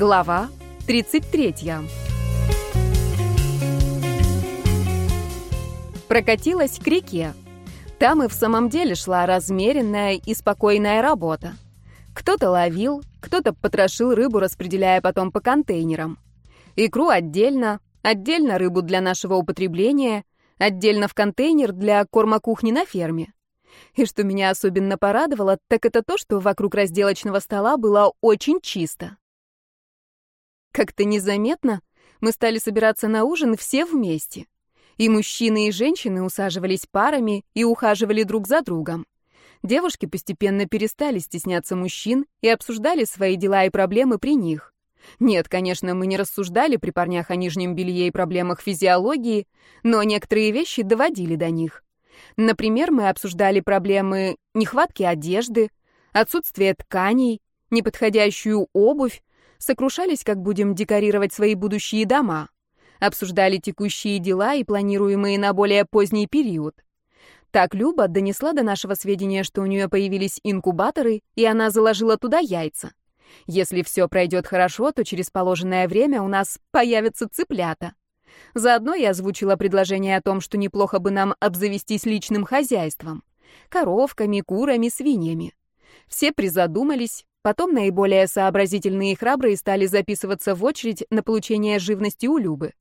Глава 33. Прокатилась к реке. Там и в самом деле шла размеренная и спокойная работа. Кто-то ловил, кто-то потрошил рыбу, распределяя потом по контейнерам. Икру отдельно, отдельно рыбу для нашего употребления, отдельно в контейнер для корма кухни на ферме. И что меня особенно порадовало, так это то, что вокруг разделочного стола было очень чисто. Как-то незаметно мы стали собираться на ужин все вместе. И мужчины, и женщины усаживались парами и ухаживали друг за другом. Девушки постепенно перестали стесняться мужчин и обсуждали свои дела и проблемы при них. Нет, конечно, мы не рассуждали при парнях о нижнем белье и проблемах физиологии, но некоторые вещи доводили до них. Например, мы обсуждали проблемы нехватки одежды, отсутствия тканей, неподходящую обувь, сокрушались, как будем декорировать свои будущие дома, обсуждали текущие дела и планируемые на более поздний период. Так Люба донесла до нашего сведения, что у нее появились инкубаторы, и она заложила туда яйца. Если все пройдет хорошо, то через положенное время у нас появятся цыплята. Заодно я озвучила предложение о том, что неплохо бы нам обзавестись личным хозяйством. Коровками, курами, свиньями. Все призадумались, Потом наиболее сообразительные и храбрые стали записываться в очередь на получение живности у Любы.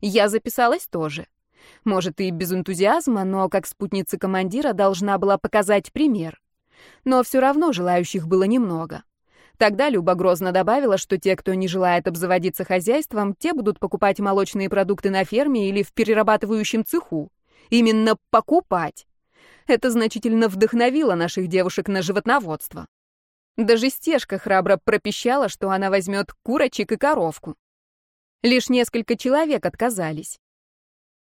Я записалась тоже. Может, и без энтузиазма, но как спутница командира должна была показать пример. Но все равно желающих было немного. Тогда Люба грозно добавила, что те, кто не желает обзаводиться хозяйством, те будут покупать молочные продукты на ферме или в перерабатывающем цеху. Именно покупать. Это значительно вдохновило наших девушек на животноводство. Даже стежка храбро пропищала, что она возьмет курочек и коровку. Лишь несколько человек отказались.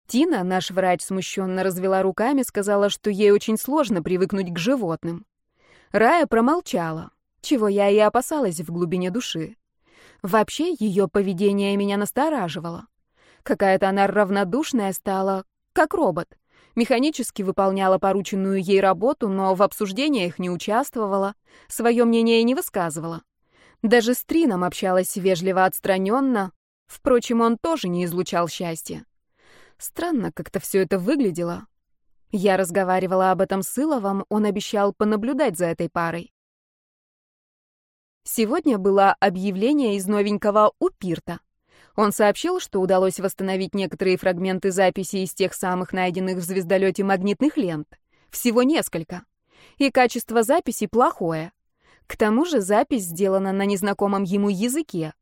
Тина, наш врач, смущенно развела руками, сказала, что ей очень сложно привыкнуть к животным. Рая промолчала, чего я и опасалась в глубине души. Вообще, ее поведение меня настораживало. Какая-то она равнодушная стала, как робот механически выполняла порученную ей работу, но в обсуждениях не участвовала, свое мнение не высказывала. Даже с Трином общалась вежливо отстраненно, впрочем, он тоже не излучал счастья. Странно как-то все это выглядело. Я разговаривала об этом с Иловым, он обещал понаблюдать за этой парой. Сегодня было объявление из новенького у Пирта. Он сообщил, что удалось восстановить некоторые фрагменты записи из тех самых найденных в звездолете магнитных лент. Всего несколько. И качество записи плохое. К тому же запись сделана на незнакомом ему языке.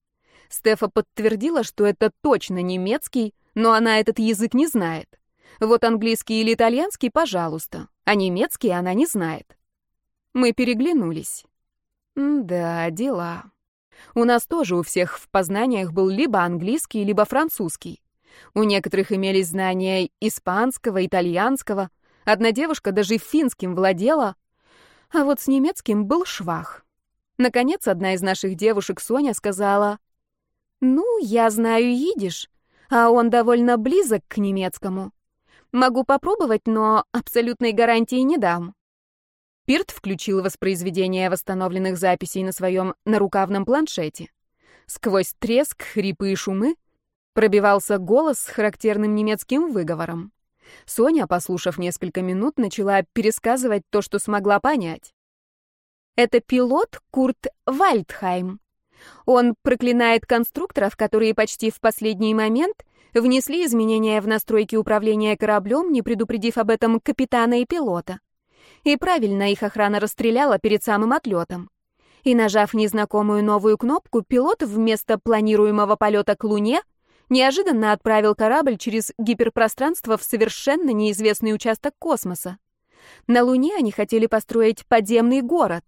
Стефа подтвердила, что это точно немецкий, но она этот язык не знает. Вот английский или итальянский, пожалуйста, а немецкий она не знает. Мы переглянулись. да, дела. У нас тоже у всех в познаниях был либо английский, либо французский. У некоторых имелись знания испанского, итальянского. Одна девушка даже финским владела, а вот с немецким был швах. Наконец, одна из наших девушек, Соня, сказала, «Ну, я знаю идиш, а он довольно близок к немецкому. Могу попробовать, но абсолютной гарантии не дам». Пирт включил воспроизведение восстановленных записей на своем нарукавном планшете. Сквозь треск, хрипы и шумы пробивался голос с характерным немецким выговором. Соня, послушав несколько минут, начала пересказывать то, что смогла понять. Это пилот Курт Вальдхайм. Он проклинает конструкторов, которые почти в последний момент внесли изменения в настройки управления кораблем, не предупредив об этом капитана и пилота. И правильно их охрана расстреляла перед самым отлетом. И нажав незнакомую новую кнопку, пилот вместо планируемого полета к Луне неожиданно отправил корабль через гиперпространство в совершенно неизвестный участок космоса. На Луне они хотели построить подземный город.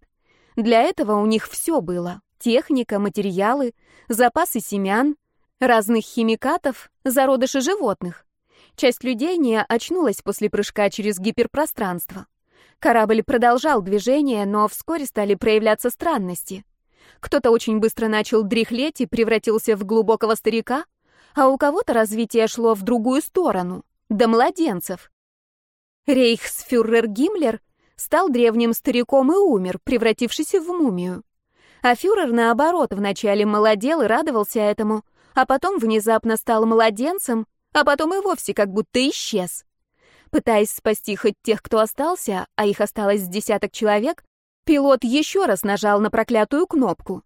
Для этого у них все было — техника, материалы, запасы семян, разных химикатов, зародыши животных. Часть людей не очнулась после прыжка через гиперпространство. Корабль продолжал движение, но вскоре стали проявляться странности. Кто-то очень быстро начал дряхлеть и превратился в глубокого старика, а у кого-то развитие шло в другую сторону, до младенцев. Рейхсфюрер Гиммлер стал древним стариком и умер, превратившись в мумию. А фюрер, наоборот, вначале молодел и радовался этому, а потом внезапно стал младенцем, а потом и вовсе как будто исчез. Пытаясь спасти хоть тех, кто остался, а их осталось с десяток человек, пилот еще раз нажал на проклятую кнопку.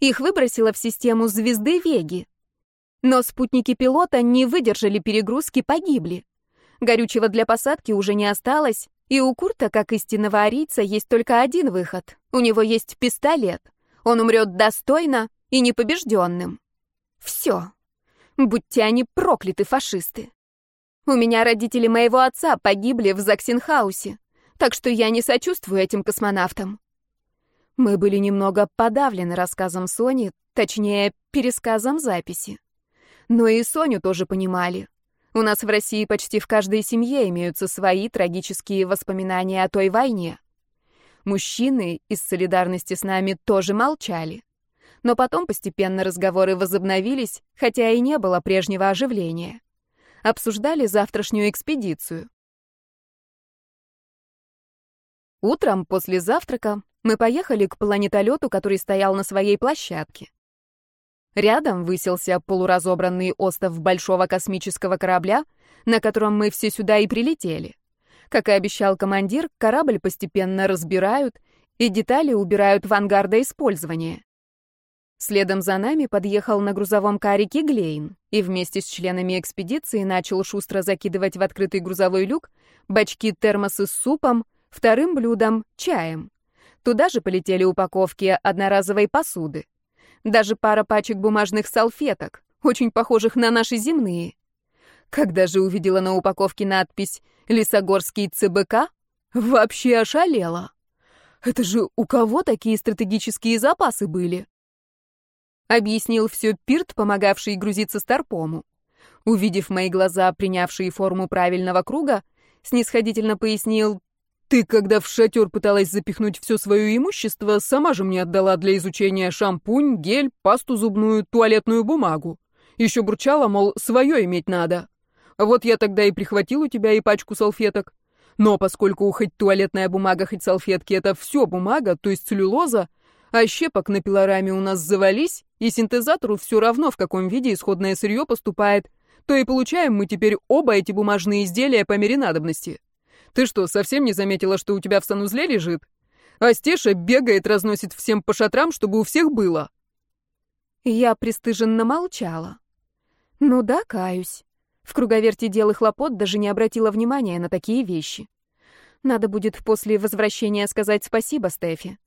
Их выбросило в систему звезды Веги. Но спутники пилота не выдержали перегрузки, погибли. Горючего для посадки уже не осталось, и у Курта, как истинного арийца, есть только один выход. У него есть пистолет. Он умрет достойно и непобежденным. Все. Будьте они прокляты, фашисты. У меня родители моего отца погибли в Заксенхаусе, так что я не сочувствую этим космонавтам. Мы были немного подавлены рассказом Сони, точнее, пересказом записи. Но и Соню тоже понимали. У нас в России почти в каждой семье имеются свои трагические воспоминания о той войне. Мужчины из солидарности с нами тоже молчали. Но потом постепенно разговоры возобновились, хотя и не было прежнего оживления обсуждали завтрашнюю экспедицию. Утром после завтрака мы поехали к планетолету, который стоял на своей площадке. Рядом высился полуразобранный остов большого космического корабля, на котором мы все сюда и прилетели. Как и обещал командир, корабль постепенно разбирают и детали убирают в ангар до использования. Следом за нами подъехал на грузовом карике Глейн и вместе с членами экспедиции начал шустро закидывать в открытый грузовой люк бачки термосы с супом, вторым блюдом — чаем. Туда же полетели упаковки одноразовой посуды. Даже пара пачек бумажных салфеток, очень похожих на наши земные. Когда же увидела на упаковке надпись «Лисогорский ЦБК», вообще ошалела. Это же у кого такие стратегические запасы были? Объяснил все Пирт, помогавший грузиться Старпому. Увидев мои глаза, принявшие форму правильного круга, снисходительно пояснил, «Ты, когда в шатер пыталась запихнуть все свое имущество, сама же мне отдала для изучения шампунь, гель, пасту зубную, туалетную бумагу. Еще бурчала, мол, свое иметь надо. Вот я тогда и прихватил у тебя и пачку салфеток. Но поскольку хоть туалетная бумага, хоть салфетки — это все бумага, то есть целлюлоза, а щепок на пилораме у нас завались, и синтезатору все равно, в каком виде исходное сырье поступает, то и получаем мы теперь оба эти бумажные изделия по мере надобности. Ты что, совсем не заметила, что у тебя в санузле лежит? А Стеша бегает, разносит всем по шатрам, чтобы у всех было. Я пристыженно молчала. Ну да, каюсь. В круговерте дел и хлопот даже не обратила внимания на такие вещи. Надо будет после возвращения сказать спасибо Стефи.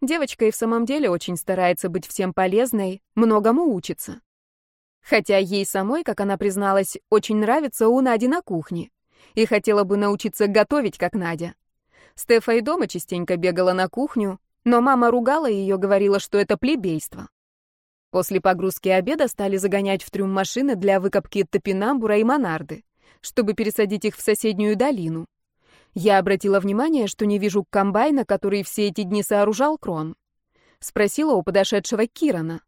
Девочка и в самом деле очень старается быть всем полезной, многому учится. Хотя ей самой, как она призналась, очень нравится у Нади на кухне. И хотела бы научиться готовить, как Надя. Стефа и дома частенько бегала на кухню, но мама ругала ее, говорила, что это плебейство. После погрузки обеда стали загонять в трюм машины для выкопки топинамбура и монарды, чтобы пересадить их в соседнюю долину. Я обратила внимание, что не вижу комбайна, который все эти дни сооружал Крон. Спросила у подошедшего Кирана.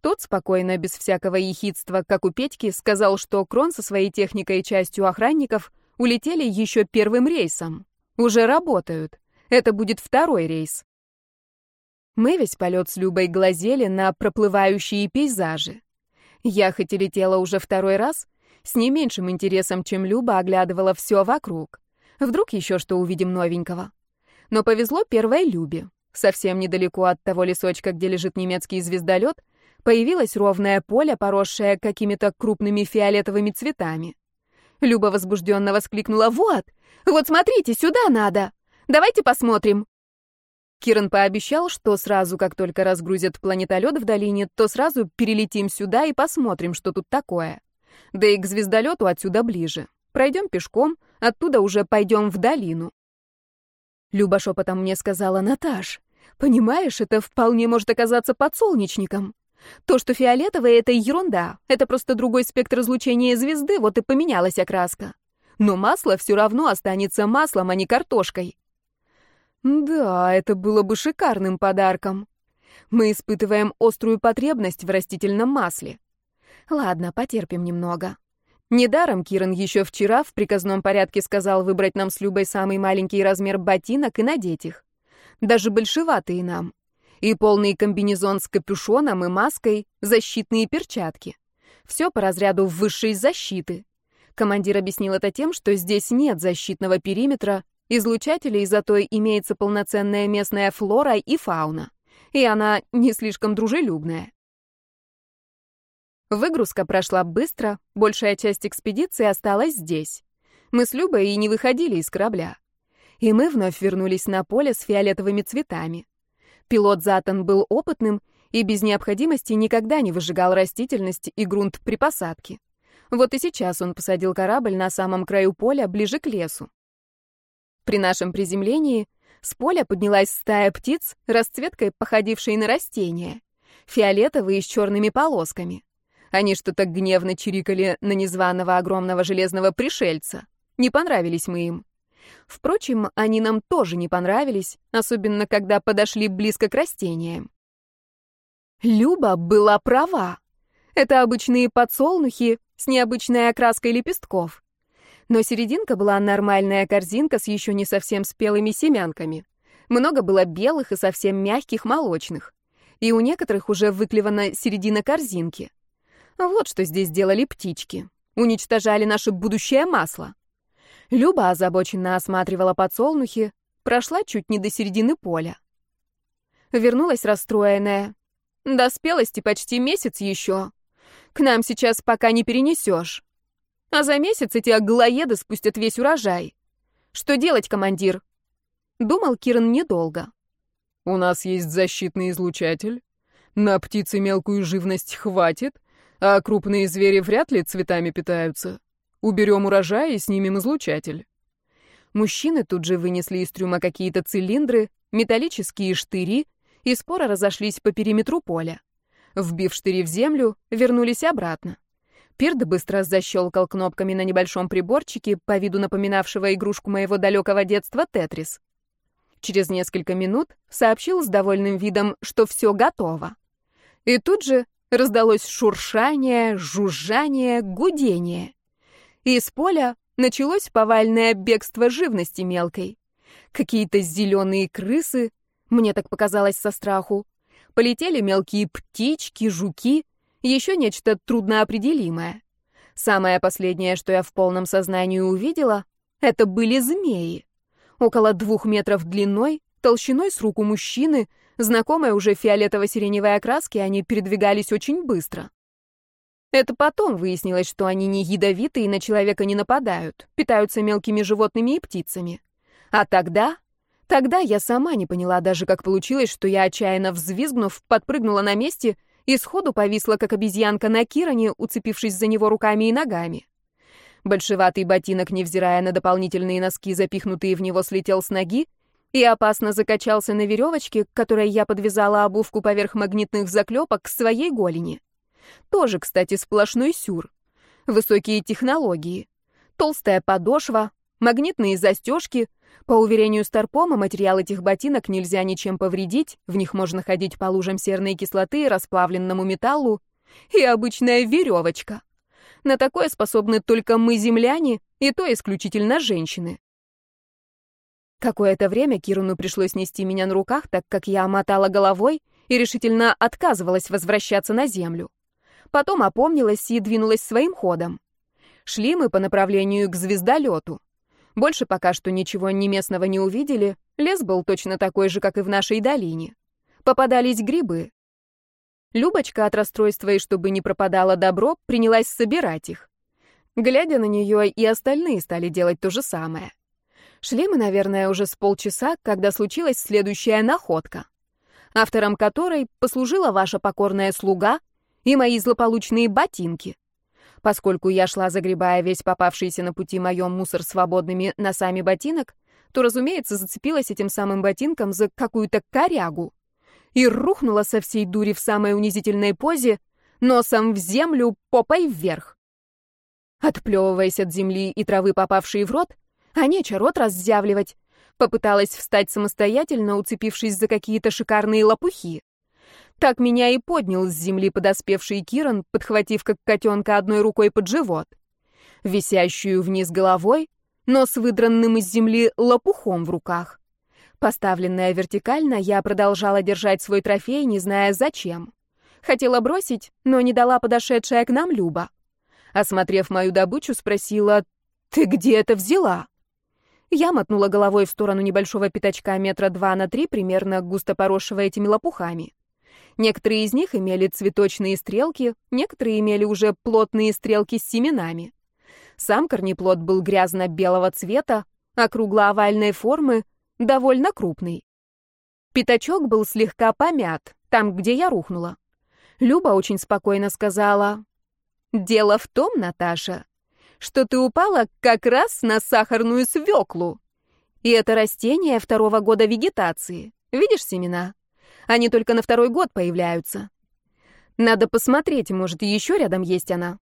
Тот спокойно, без всякого ехидства, как у Петьки, сказал, что Крон со своей техникой и частью охранников улетели еще первым рейсом. Уже работают. Это будет второй рейс. Мы весь полет с Любой глазели на проплывающие пейзажи. Я хоть и летела уже второй раз, с не меньшим интересом, чем Люба, оглядывала все вокруг. Вдруг еще что увидим новенького. Но повезло первой Любе. Совсем недалеко от того лесочка, где лежит немецкий звездолет, появилось ровное поле, поросшее какими-то крупными фиолетовыми цветами. Люба возбужденно воскликнула «Вот! Вот смотрите, сюда надо! Давайте посмотрим!» Киран пообещал, что сразу, как только разгрузят планетолет в долине, то сразу перелетим сюда и посмотрим, что тут такое. Да и к звездолету отсюда ближе. Пройдем пешком, оттуда уже пойдем в долину. Люба шепотом мне сказала, Наташ, понимаешь, это вполне может оказаться подсолнечником. То, что фиолетовое, это ерунда. Это просто другой спектр излучения звезды, вот и поменялась окраска. Но масло все равно останется маслом, а не картошкой. Да, это было бы шикарным подарком. Мы испытываем острую потребность в растительном масле. Ладно, потерпим немного. Недаром Киран еще вчера в приказном порядке сказал выбрать нам с Любой самый маленький размер ботинок и надеть их. Даже большеватые нам. И полный комбинезон с капюшоном и маской, защитные перчатки. Все по разряду высшей защиты. Командир объяснил это тем, что здесь нет защитного периметра, излучателей, зато имеется полноценная местная флора и фауна. И она не слишком дружелюбная. Выгрузка прошла быстро, большая часть экспедиции осталась здесь. Мы с Любой и не выходили из корабля. И мы вновь вернулись на поле с фиолетовыми цветами. Пилот Затан был опытным и без необходимости никогда не выжигал растительность и грунт при посадке. Вот и сейчас он посадил корабль на самом краю поля, ближе к лесу. При нашем приземлении с поля поднялась стая птиц, расцветкой походившей на растения, фиолетовые с черными полосками. Они что-то гневно чирикали на незваного огромного железного пришельца. Не понравились мы им. Впрочем, они нам тоже не понравились, особенно когда подошли близко к растениям. Люба была права. Это обычные подсолнухи с необычной окраской лепестков. Но серединка была нормальная корзинка с еще не совсем спелыми семянками. Много было белых и совсем мягких молочных. И у некоторых уже выклевана середина корзинки. Вот что здесь делали птички. Уничтожали наше будущее масло. Люба озабоченно осматривала подсолнухи, прошла чуть не до середины поля. Вернулась расстроенная. До спелости почти месяц еще. К нам сейчас пока не перенесешь. А за месяц эти аглоеды спустят весь урожай. Что делать, командир? Думал Киран недолго. У нас есть защитный излучатель. На птицы мелкую живность хватит, а крупные звери вряд ли цветами питаются. Уберем урожай и снимем излучатель. Мужчины тут же вынесли из трюма какие-то цилиндры, металлические штыри и споро разошлись по периметру поля. Вбив штыри в землю, вернулись обратно. Пирд быстро защелкал кнопками на небольшом приборчике, по виду напоминавшего игрушку моего далекого детства Тетрис. Через несколько минут сообщил с довольным видом, что все готово. И тут же Раздалось шуршание, жужжание, гудение. Из поля началось повальное бегство живности мелкой. Какие-то зеленые крысы, мне так показалось со страху, полетели мелкие птички, жуки, еще нечто трудноопределимое. Самое последнее, что я в полном сознании увидела, это были змеи. Около двух метров длиной, толщиной с руку мужчины, Знакомые уже фиолетово-сиреневой окраски, они передвигались очень быстро. Это потом выяснилось, что они не ядовиты и на человека не нападают, питаются мелкими животными и птицами. А тогда... Тогда я сама не поняла даже, как получилось, что я, отчаянно взвизгнув, подпрыгнула на месте и сходу повисла, как обезьянка на Киране, уцепившись за него руками и ногами. Большеватый ботинок, невзирая на дополнительные носки, запихнутые в него, слетел с ноги, и опасно закачался на веревочке, к которой я подвязала обувку поверх магнитных заклепок к своей голени. Тоже, кстати, сплошной сюр. Высокие технологии. Толстая подошва, магнитные застежки. По уверению Старпома, материал этих ботинок нельзя ничем повредить, в них можно ходить по лужам серной кислоты и расплавленному металлу. И обычная веревочка. На такое способны только мы, земляне, и то исключительно женщины. Какое-то время Кируну пришлось нести меня на руках, так как я мотала головой и решительно отказывалась возвращаться на землю. Потом опомнилась и двинулась своим ходом. Шли мы по направлению к звездолету. Больше пока что ничего ни местного не увидели, лес был точно такой же, как и в нашей долине. Попадались грибы. Любочка от расстройства и чтобы не пропадало добро, принялась собирать их. Глядя на нее, и остальные стали делать то же самое. Шли мы, наверное, уже с полчаса, когда случилась следующая находка, автором которой послужила ваша покорная слуга и мои злополучные ботинки. Поскольку я шла, загребая весь попавшийся на пути моем мусор свободными носами ботинок, то, разумеется, зацепилась этим самым ботинком за какую-то корягу и рухнула со всей дури в самой унизительной позе, носом в землю, попой вверх. Отплевываясь от земли и травы, попавшей в рот, а нече рот раззявливать. Попыталась встать самостоятельно, уцепившись за какие-то шикарные лопухи. Так меня и поднял с земли подоспевший Киран, подхватив как котенка одной рукой под живот. Висящую вниз головой, но с выдранным из земли лопухом в руках. Поставленная вертикально, я продолжала держать свой трофей, не зная зачем. Хотела бросить, но не дала подошедшая к нам Люба. Осмотрев мою добычу, спросила, «Ты где это взяла?» Я мотнула головой в сторону небольшого пятачка метра два на три, примерно густо поросшего этими лопухами. Некоторые из них имели цветочные стрелки, некоторые имели уже плотные стрелки с семенами. Сам корнеплод был грязно-белого цвета, округло-овальной формы, довольно крупный. Пятачок был слегка помят, там, где я рухнула. Люба очень спокойно сказала, «Дело в том, Наташа, что ты упала как раз на сахарную свеклу. И это растение второго года вегетации. Видишь семена? Они только на второй год появляются. Надо посмотреть, может, еще рядом есть она.